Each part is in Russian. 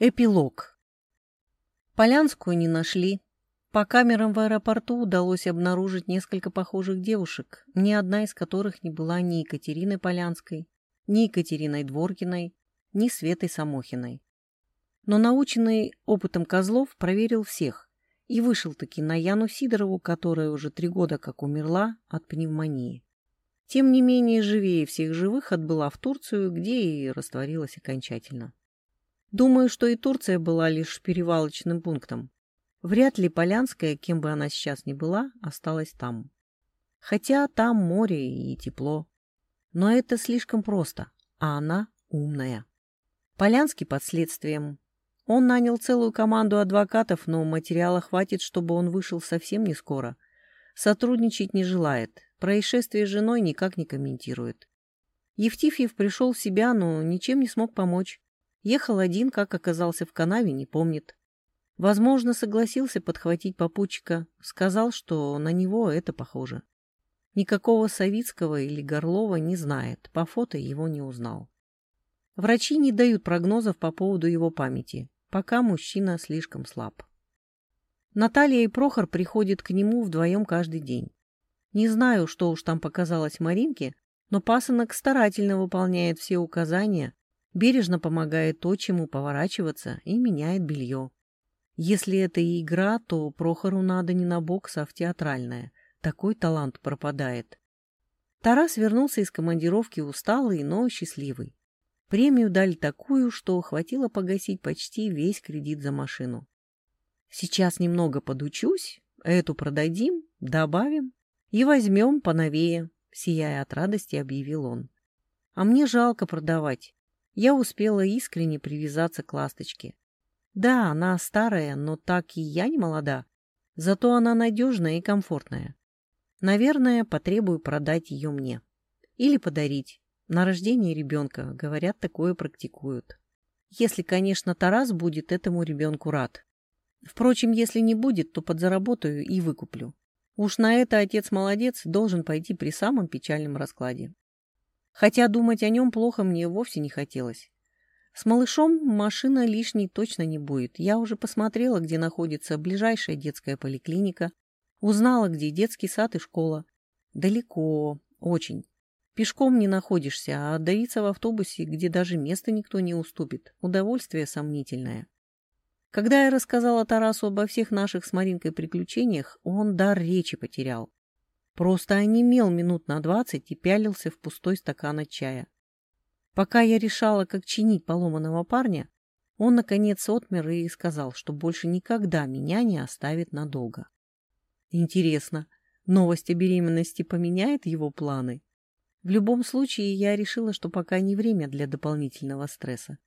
Эпилог. Полянскую не нашли. По камерам в аэропорту удалось обнаружить несколько похожих девушек, ни одна из которых не была ни Екатериной Полянской, ни Екатериной Дворкиной, ни Светой Самохиной. Но наученный опытом Козлов проверил всех и вышел-таки на Яну Сидорову, которая уже три года как умерла от пневмонии. Тем не менее, живее всех живых отбыла в Турцию, где и растворилась окончательно. Думаю, что и Турция была лишь перевалочным пунктом. Вряд ли Полянская, кем бы она сейчас ни была, осталась там. Хотя там море и тепло. Но это слишком просто, а она умная. Полянский под следствием. Он нанял целую команду адвокатов, но материала хватит, чтобы он вышел совсем не скоро. Сотрудничать не желает. Происшествие с женой никак не комментирует. Евтифьев пришел в себя, но ничем не смог помочь. Ехал один, как оказался в канаве, не помнит. Возможно, согласился подхватить попутчика, сказал, что на него это похоже. Никакого Савицкого или Горлова не знает, по фото его не узнал. Врачи не дают прогнозов по поводу его памяти, пока мужчина слишком слаб. Наталья и Прохор приходят к нему вдвоем каждый день. Не знаю, что уж там показалось Маринке, но пасынок старательно выполняет все указания, бережно помогает отчиму поворачиваться и меняет белье. Если это и игра, то Прохору надо не на бокс, а в театральное. Такой талант пропадает. Тарас вернулся из командировки усталый, но счастливый. Премию дали такую, что хватило погасить почти весь кредит за машину. Сейчас немного подучусь, эту продадим, добавим и возьмем поновее, сияя от радости, объявил он. А мне жалко продавать я успела искренне привязаться к ласточке. Да, она старая, но так и я не молода. Зато она надежная и комфортная. Наверное, потребую продать ее мне. Или подарить. На рождение ребенка, говорят, такое практикуют. Если, конечно, Тарас будет этому ребенку рад. Впрочем, если не будет, то подзаработаю и выкуплю. Уж на это отец молодец должен пойти при самом печальном раскладе хотя думать о нем плохо мне вовсе не хотелось. С малышом машина лишней точно не будет. Я уже посмотрела, где находится ближайшая детская поликлиника, узнала, где детский сад и школа. Далеко, очень. Пешком не находишься, а давиться в автобусе, где даже места никто не уступит, удовольствие сомнительное. Когда я рассказала Тарасу обо всех наших с Маринкой приключениях, он дар речи потерял. Просто онемел минут на двадцать и пялился в пустой стакан чая. Пока я решала, как чинить поломанного парня, он, наконец, отмер и сказал, что больше никогда меня не оставит надолго. Интересно, новость о беременности поменяет его планы? В любом случае, я решила, что пока не время для дополнительного стресса.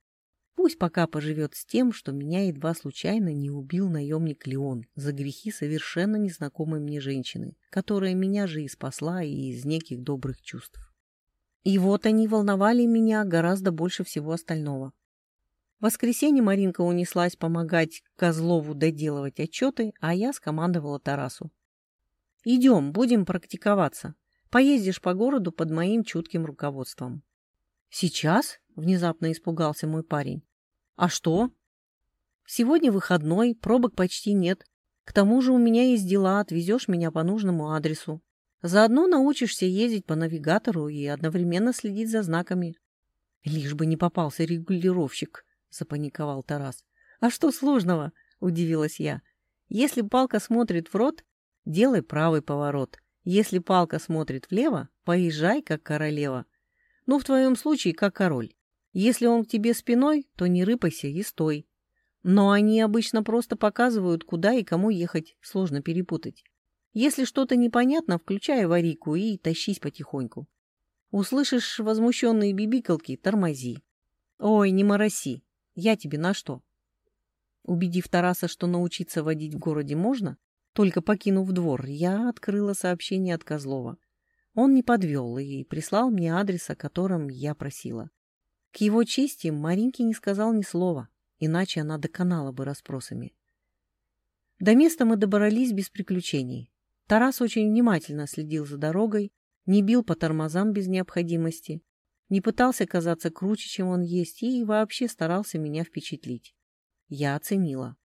Пусть пока поживет с тем, что меня едва случайно не убил наемник Леон за грехи совершенно незнакомой мне женщины, которая меня же и спасла и из неких добрых чувств. И вот они волновали меня гораздо больше всего остального. В воскресенье Маринка унеслась помогать Козлову доделывать отчеты, а я скомандовала Тарасу. «Идем, будем практиковаться. Поездишь по городу под моим чутким руководством». «Сейчас?» — внезапно испугался мой парень. «А что?» «Сегодня выходной, пробок почти нет. К тому же у меня есть дела, отвезешь меня по нужному адресу. Заодно научишься ездить по навигатору и одновременно следить за знаками». «Лишь бы не попался регулировщик», — запаниковал Тарас. «А что сложного?» — удивилась я. «Если палка смотрит в рот, делай правый поворот. Если палка смотрит влево, поезжай, как королева. Ну, в твоем случае, как король. Если он к тебе спиной, то не рыпайся и стой. Но они обычно просто показывают, куда и кому ехать, сложно перепутать. Если что-то непонятно, включай аварийку и тащись потихоньку. Услышишь возмущенные бибикалки, тормози. Ой, не мороси, я тебе на что? Убедив Тараса, что научиться водить в городе можно, только покинув двор, я открыла сообщение от Козлова. Он не подвел и прислал мне адрес, о котором я просила. К его чести Маринке не сказал ни слова, иначе она доконала бы расспросами. До места мы добрались без приключений. Тарас очень внимательно следил за дорогой, не бил по тормозам без необходимости, не пытался казаться круче, чем он есть, и вообще старался меня впечатлить. Я оценила.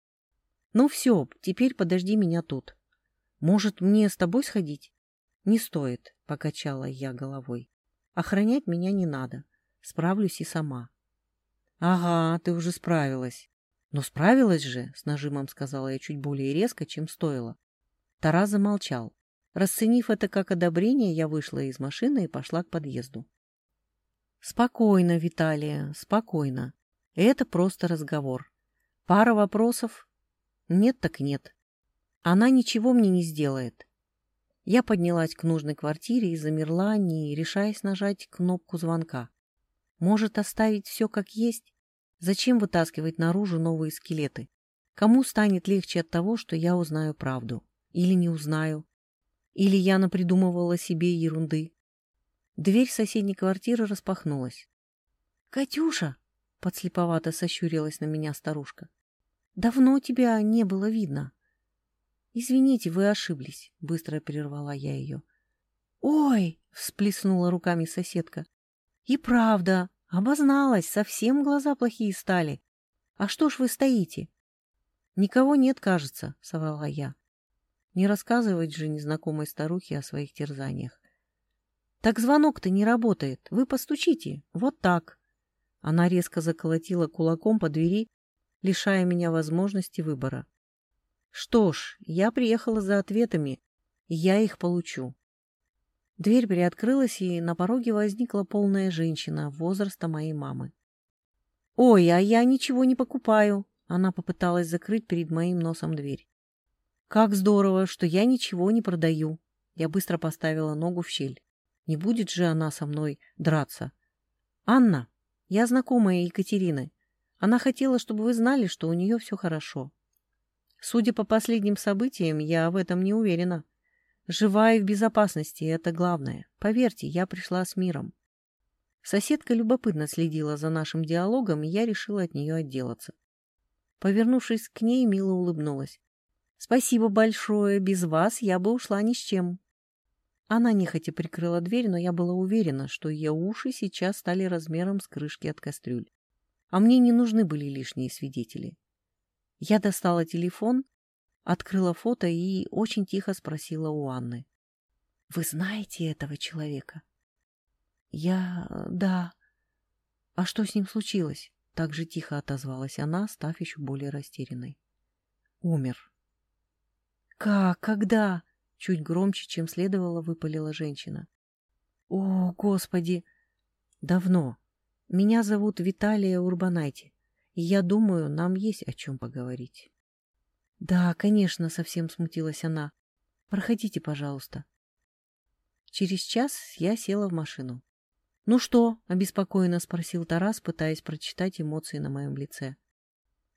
Ну все, теперь подожди меня тут. Может, мне с тобой сходить? Не стоит, покачала я головой. Охранять меня не надо. Справлюсь и сама. Ага, ты уже справилась. Но справилась же, с нажимом сказала я чуть более резко, чем стоило. Тарас замолчал. Расценив это как одобрение, я вышла из машины и пошла к подъезду. Спокойно, Виталия, спокойно. Это просто разговор. Пара вопросов. Нет так нет. Она ничего мне не сделает. Я поднялась к нужной квартире и замерла, не решаясь нажать кнопку звонка. Может, оставить все как есть? Зачем вытаскивать наружу новые скелеты? Кому станет легче от того, что я узнаю правду? Или не узнаю? Или я напридумывала себе ерунды? Дверь соседней квартиры распахнулась. «Катюша!» — подслеповато сощурилась на меня старушка. «Давно тебя не было видно». «Извините, вы ошиблись», — быстро прервала я ее. «Ой!» — всплеснула руками соседка. «И правда, обозналась, совсем глаза плохие стали. А что ж вы стоите?» «Никого нет, кажется», — соврала я. Не рассказывать же незнакомой старухе о своих терзаниях. Так звонок-то не работает. Вы постучите. Вот так. Она резко заколотила кулаком по двери, лишая меня возможности выбора. Что ж, я приехала за ответами, и я их получу. Дверь приоткрылась, и на пороге возникла полная женщина возраста моей мамы. «Ой, а я ничего не покупаю!» Она попыталась закрыть перед моим носом дверь. «Как здорово, что я ничего не продаю!» Я быстро поставила ногу в щель. Не будет же она со мной драться. Анна, я знакомая Екатерины. Она хотела, чтобы вы знали, что у нее все хорошо. Судя по последним событиям, я в этом не уверена. Жива и в безопасности, это главное. Поверьте, я пришла с миром. Соседка любопытно следила за нашим диалогом, и я решила от нее отделаться. Повернувшись к ней, мило улыбнулась. «Спасибо большое. Без вас я бы ушла ни с чем». Она нехотя прикрыла дверь, но я была уверена, что ее уши сейчас стали размером с крышки от кастрюль. А мне не нужны были лишние свидетели. Я достала телефон, открыла фото и очень тихо спросила у Анны. — Вы знаете этого человека? — Я... да. — А что с ним случилось? — так же тихо отозвалась она, став еще более растерянной. — Умер. — Как? Когда? Чуть громче, чем следовало, выпалила женщина. «О, Господи! Давно. Меня зовут Виталия Урбанайте, я думаю, нам есть о чем поговорить». «Да, конечно», — совсем смутилась она. «Проходите, пожалуйста». Через час я села в машину. «Ну что?» — обеспокоенно спросил Тарас, пытаясь прочитать эмоции на моем лице.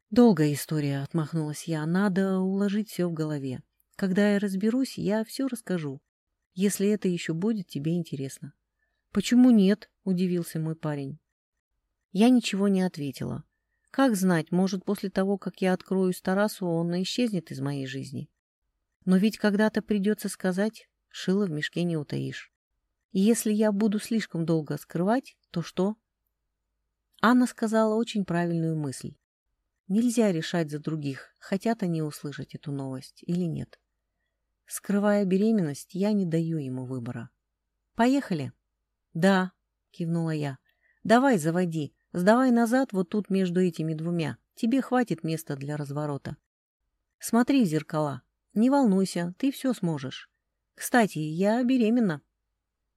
«Долгая история», — отмахнулась я. «Надо уложить все в голове. Когда я разберусь, я все расскажу, если это еще будет тебе интересно. — Почему нет? — удивился мой парень. Я ничего не ответила. Как знать, может, после того, как я откроюсь Тарасу, он исчезнет из моей жизни. Но ведь когда-то придется сказать, шило в мешке не утаишь. И если я буду слишком долго скрывать, то что? Анна сказала очень правильную мысль. Нельзя решать за других, хотят они услышать эту новость или нет. Скрывая беременность, я не даю ему выбора. «Поехали?» «Да», — кивнула я. «Давай, заводи. Сдавай назад вот тут между этими двумя. Тебе хватит места для разворота. Смотри в зеркала. Не волнуйся, ты все сможешь. Кстати, я беременна».